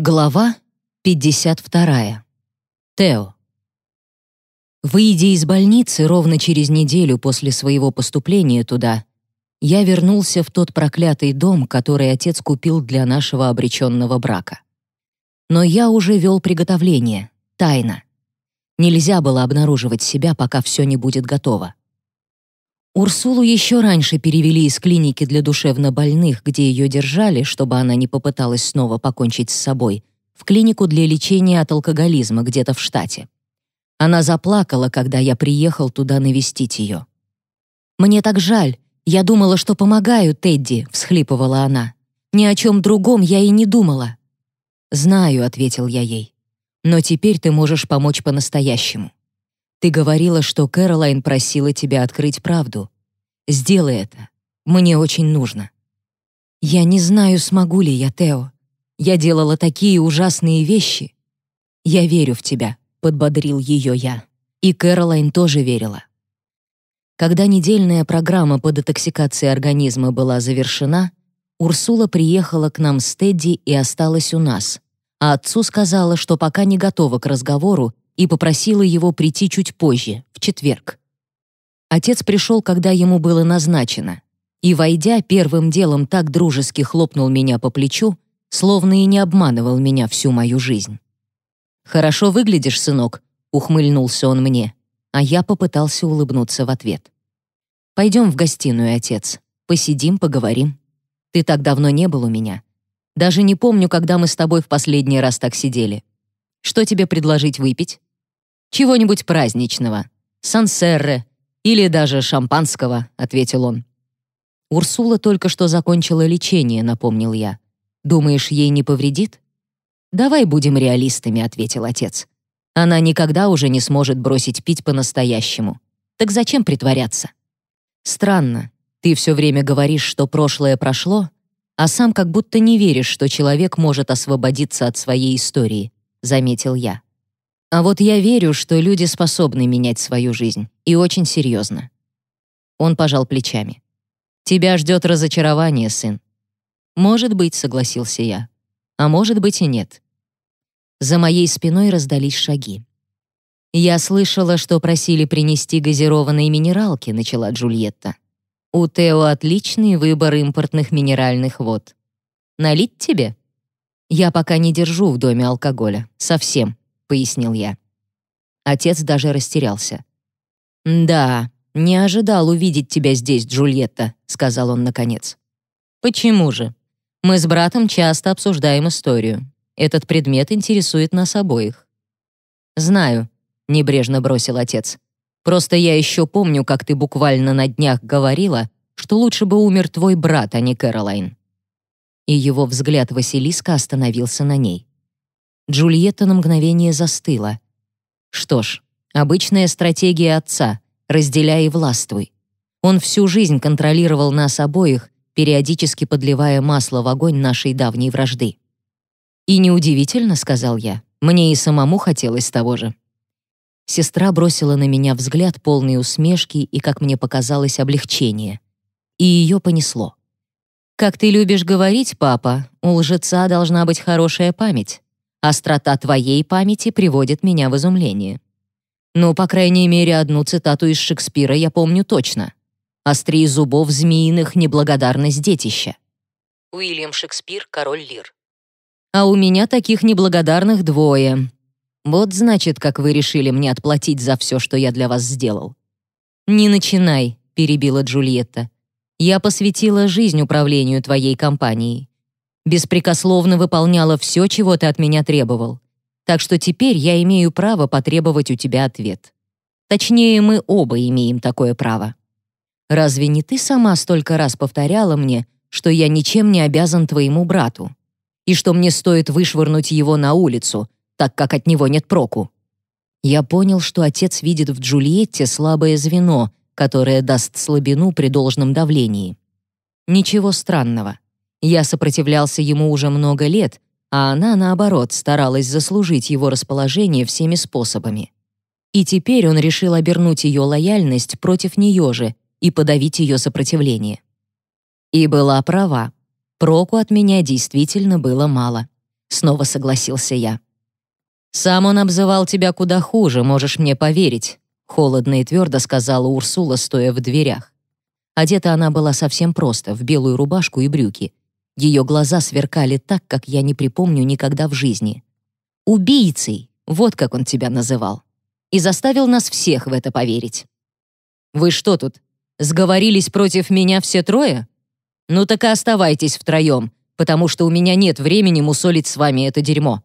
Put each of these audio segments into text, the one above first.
Глава 52. Тео. Выйдя из больницы ровно через неделю после своего поступления туда, я вернулся в тот проклятый дом, который отец купил для нашего обреченного брака. Но я уже вел приготовление, тайно. Нельзя было обнаруживать себя, пока все не будет готово. Урсулу еще раньше перевели из клиники для душевнобольных, где ее держали, чтобы она не попыталась снова покончить с собой, в клинику для лечения от алкоголизма где-то в штате. Она заплакала, когда я приехал туда навестить ее. «Мне так жаль. Я думала, что помогаю Тедди», — всхлипывала она. «Ни о чем другом я и не думала». «Знаю», — ответил я ей. «Но теперь ты можешь помочь по-настоящему. Ты говорила, что Кэролайн просила тебя открыть правду. Сделай это. Мне очень нужно. Я не знаю, смогу ли я, Тео. Я делала такие ужасные вещи. Я верю в тебя, подбодрил ее я. И Кэролайн тоже верила. Когда недельная программа по детоксикации организма была завершена, Урсула приехала к нам с Тедди и осталась у нас. А отцу сказала, что пока не готова к разговору и попросила его прийти чуть позже, в четверг. Отец пришел, когда ему было назначено, и, войдя, первым делом так дружески хлопнул меня по плечу, словно и не обманывал меня всю мою жизнь. «Хорошо выглядишь, сынок», — ухмыльнулся он мне, а я попытался улыбнуться в ответ. «Пойдем в гостиную, отец. Посидим, поговорим. Ты так давно не был у меня. Даже не помню, когда мы с тобой в последний раз так сидели. Что тебе предложить выпить?» Чего-нибудь праздничного. Сансерре или даже шампанского», — ответил он. «Урсула только что закончила лечение», — напомнил я. «Думаешь, ей не повредит?» «Давай будем реалистами», — ответил отец. «Она никогда уже не сможет бросить пить по-настоящему. Так зачем притворяться?» «Странно. Ты все время говоришь, что прошлое прошло, а сам как будто не веришь, что человек может освободиться от своей истории», — заметил я. А вот я верю, что люди способны менять свою жизнь, и очень серьезно. Он пожал плечами. Тебя ждет разочарование, сын. Может быть, согласился я. А может быть и нет. За моей спиной раздались шаги. Я слышала, что просили принести газированные минералки, начала Джульетта. У Тео отличный выбор импортных минеральных вод. Налить тебе? Я пока не держу в доме алкоголя, совсем пояснил я. Отец даже растерялся. «Да, не ожидал увидеть тебя здесь, Джульетта», — сказал он наконец. «Почему же? Мы с братом часто обсуждаем историю. Этот предмет интересует нас обоих». «Знаю», — небрежно бросил отец. «Просто я еще помню, как ты буквально на днях говорила, что лучше бы умер твой брат, а не Кэролайн». И его взгляд Василиска остановился на ней. Джульетта на мгновение застыла. Что ж, обычная стратегия отца «разделяй и властвуй». Он всю жизнь контролировал нас обоих, периодически подливая масло в огонь нашей давней вражды. «И неудивительно», — сказал я, — «мне и самому хотелось того же». Сестра бросила на меня взгляд полный усмешки и, как мне показалось, облегчения. И ее понесло. «Как ты любишь говорить, папа, у лжеца должна быть хорошая память. Острота твоей памяти приводит меня в изумление. Ну, по крайней мере, одну цитату из Шекспира я помню точно. «Острее зубов змеиных неблагодарность детища». Уильям Шекспир, король лир. А у меня таких неблагодарных двое. Вот значит, как вы решили мне отплатить за все, что я для вас сделал. Не начинай, перебила Джульетта. Я посвятила жизнь управлению твоей компанией беспрекословно выполняла все, чего ты от меня требовал. Так что теперь я имею право потребовать у тебя ответ. Точнее, мы оба имеем такое право. Разве не ты сама столько раз повторяла мне, что я ничем не обязан твоему брату, и что мне стоит вышвырнуть его на улицу, так как от него нет проку? Я понял, что отец видит в Джульетте слабое звено, которое даст слабину при должном давлении. Ничего странного. Я сопротивлялся ему уже много лет, а она, наоборот, старалась заслужить его расположение всеми способами. И теперь он решил обернуть ее лояльность против нее же и подавить ее сопротивление. И была права. Проку от меня действительно было мало. снова согласился я. Сам он обзывал тебя куда хуже, можешь мне поверить, холодно и твердо сказала Урсула, стоя в дверях. Одета она была совсем просто, в белую рубашку и брюки. Ее глаза сверкали так, как я не припомню никогда в жизни. «Убийцей!» — вот как он тебя называл. И заставил нас всех в это поверить. «Вы что тут, сговорились против меня все трое? Ну так и оставайтесь втроем, потому что у меня нет времени мусолить с вами это дерьмо».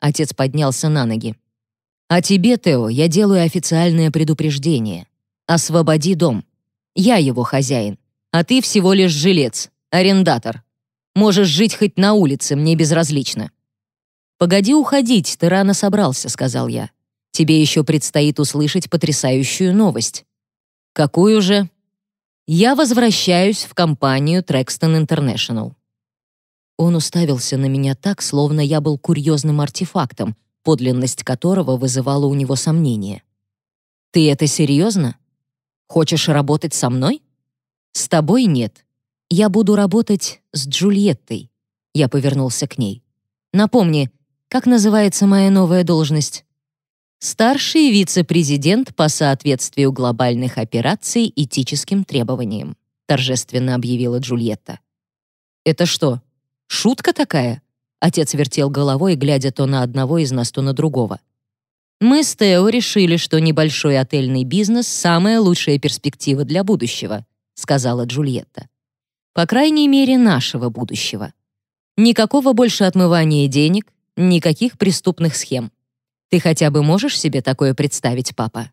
Отец поднялся на ноги. «А тебе, Тео, я делаю официальное предупреждение. Освободи дом. Я его хозяин, а ты всего лишь жилец, арендатор. Можешь жить хоть на улице, мне безразлично». «Погоди уходить, ты рано собрался», — сказал я. «Тебе еще предстоит услышать потрясающую новость». «Какую же?» «Я возвращаюсь в компанию Trexton International». Он уставился на меня так, словно я был курьезным артефактом, подлинность которого вызывала у него сомнения. «Ты это серьезно? Хочешь работать со мной?» «С тобой нет. Я буду работать с Джульеттой. Я повернулся к ней. Напомни, как называется моя новая должность? Старший вице-президент по соответствию глобальных операций этическим требованиям, торжественно объявила Джульетта. Это что, шутка такая? Отец вертел головой, глядя то на одного из нас, то на другого. Мы с Тео решили, что небольшой отельный бизнес — самая лучшая перспектива для будущего, сказала Джульетта. По крайней мере, нашего будущего. Никакого больше отмывания денег, никаких преступных схем. Ты хотя бы можешь себе такое представить, папа?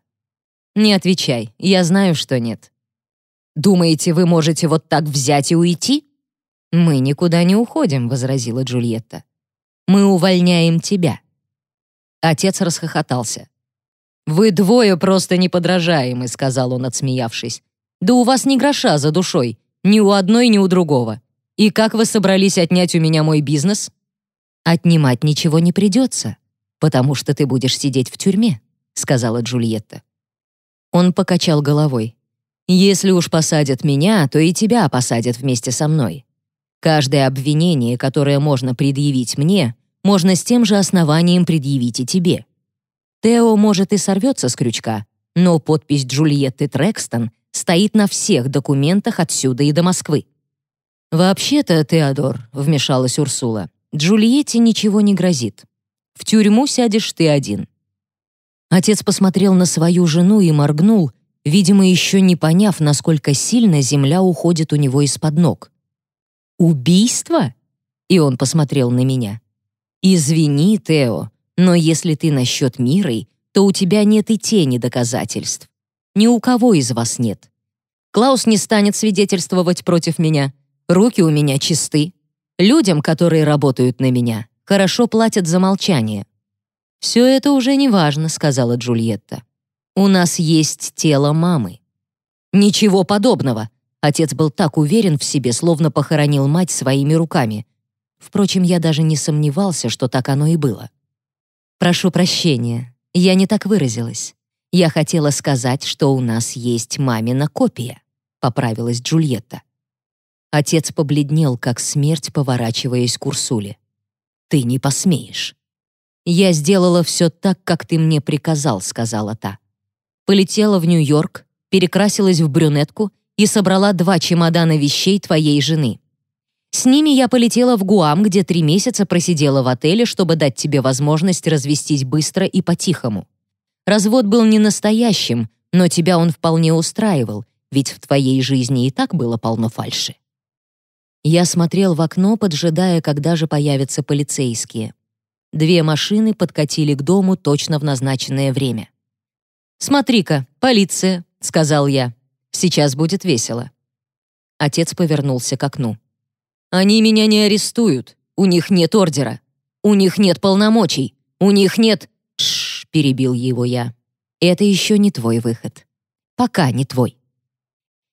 Не отвечай, я знаю, что нет. Думаете, вы можете вот так взять и уйти? Мы никуда не уходим, возразила Джульетта. Мы увольняем тебя. Отец расхохотался. «Вы двое просто неподражаемы», — сказал он, отсмеявшись. «Да у вас ни гроша за душой. Ни у одной, ни у другого. И как вы собрались отнять у меня мой бизнес? Отнимать ничего не придется, потому что ты будешь сидеть в тюрьме, сказала Джульетта. Он покачал головой. Если уж посадят меня, то и тебя посадят вместе со мной. Каждое обвинение, которое можно предъявить мне, можно с тем же основанием предъявить и тебе. Тео, может, и сорвется с крючка, но подпись Джульетты Трекстон стоит на всех документах отсюда и до Москвы. «Вообще-то, Теодор», — вмешалась Урсула, «Джульетте ничего не грозит. В тюрьму сядешь ты один». Отец посмотрел на свою жену и моргнул, видимо, еще не поняв, насколько сильно земля уходит у него из-под ног. «Убийство?» И он посмотрел на меня. «Извини, Тео, но если ты насчет Мирой, то у тебя нет и тени доказательств. Ни у кого из вас нет. Клаус не станет свидетельствовать против меня. Руки у меня чисты. Людям, которые работают на меня, хорошо платят за молчание. «Все это уже не важно», — сказала Джульетта. «У нас есть тело мамы». «Ничего подобного», Отец был так уверен в себе, словно похоронил мать своими руками. Впрочем, я даже не сомневался, что так оно и было. «Прошу прощения, я не так выразилась. Я хотела сказать, что у нас есть мамина копия», — поправилась Джульетта. Отец побледнел, как смерть, поворачиваясь к Урсуле. «Ты не посмеешь». «Я сделала все так, как ты мне приказал», — сказала та. «Полетела в Нью-Йорк, перекрасилась в брюнетку и собрала два чемодана вещей твоей жены. С ними я полетела в Гуам, где три месяца просидела в отеле, чтобы дать тебе возможность развестись быстро и по-тихому. Развод был не настоящим, но тебя он вполне устраивал, ведь в твоей жизни и так было полно фальши. Я смотрел в окно, поджидая, когда же появятся полицейские. Две машины подкатили к дому точно в назначенное время. «Смотри-ка, полиция», — сказал я. «Сейчас будет весело». Отец повернулся к окну. «Они меня не арестуют. У них нет ордера. У них нет полномочий. У них нет...» «Тш!» — перебил его я. «Это еще не твой выход. Пока не твой».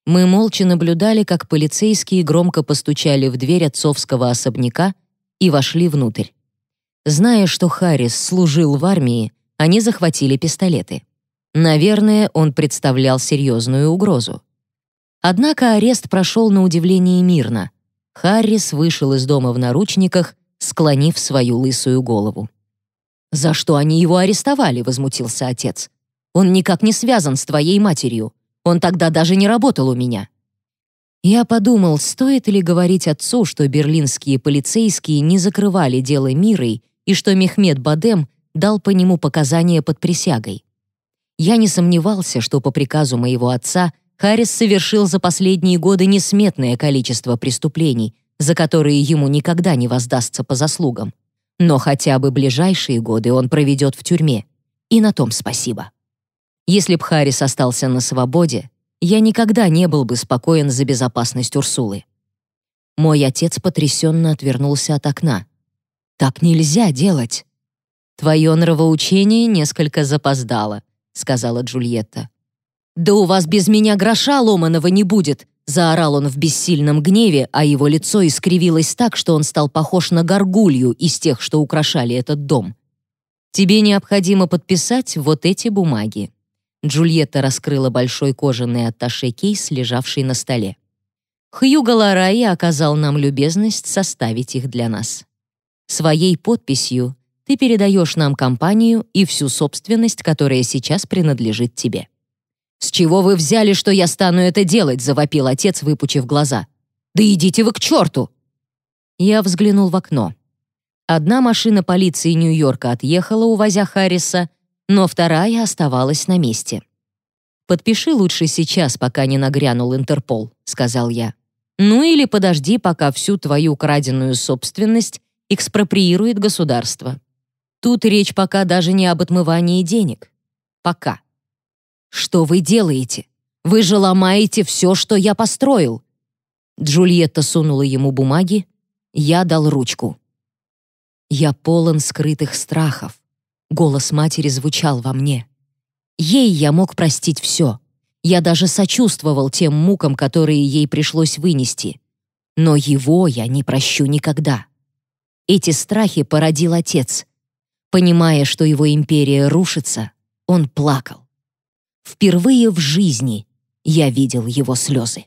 Мы молча наблюдали, как полицейские громко постучали в дверь отцовского особняка и вошли внутрь. Зная, что Харрис служил в армии, они захватили пистолеты. Наверное, он представлял серьезную угрозу. Однако арест прошел на удивление мирно. Харрис вышел из дома в наручниках, склонив свою лысую голову. «За что они его арестовали?» — возмутился отец. «Он никак не связан с твоей матерью. Он тогда даже не работал у меня». Я подумал, стоит ли говорить отцу, что берлинские полицейские не закрывали дело Мирой и что Мехмед Бадем дал по нему показания под присягой. Я не сомневался, что по приказу моего отца Харрис совершил за последние годы несметное количество преступлений, за которые ему никогда не воздастся по заслугам. Но хотя бы ближайшие годы он проведет в тюрьме. И на том спасибо. Если б Харрис остался на свободе, я никогда не был бы спокоен за безопасность Урсулы. Мой отец потрясенно отвернулся от окна. «Так нельзя делать!» «Твое нравоучение несколько запоздало», — сказала Джульетта. «Да у вас без меня гроша ломаного не будет!» — заорал он в бессильном гневе, а его лицо искривилось так, что он стал похож на горгулью из тех, что украшали этот дом. «Тебе необходимо подписать вот эти бумаги». Джульетта раскрыла большой кожаный атташе-кейс, лежавший на столе. Хьюго Ларай оказал нам любезность составить их для нас. Своей подписью ты передаешь нам компанию и всю собственность, которая сейчас принадлежит тебе. «С чего вы взяли, что я стану это делать?» — завопил отец, выпучив глаза. «Да идите вы к черту!» Я взглянул в окно. Одна машина полиции Нью-Йорка отъехала, увозя Харриса, но вторая оставалась на месте. «Подпиши лучше сейчас, пока не нагрянул Интерпол», — сказал я. «Ну или подожди, пока всю твою краденую собственность экспроприирует государство. Тут речь пока даже не об отмывании денег. Пока». «Что вы делаете? Вы же ломаете все, что я построил!» Джульетта сунула ему бумаги, я дал ручку. Я полон скрытых страхов. Голос матери звучал во мне. Ей я мог простить все. Я даже сочувствовал тем мукам, которые ей пришлось вынести. Но его я не прощу никогда. Эти страхи породил отец. Понимая, что его империя рушится, он плакал. Впервые в жизни я видел его слезы.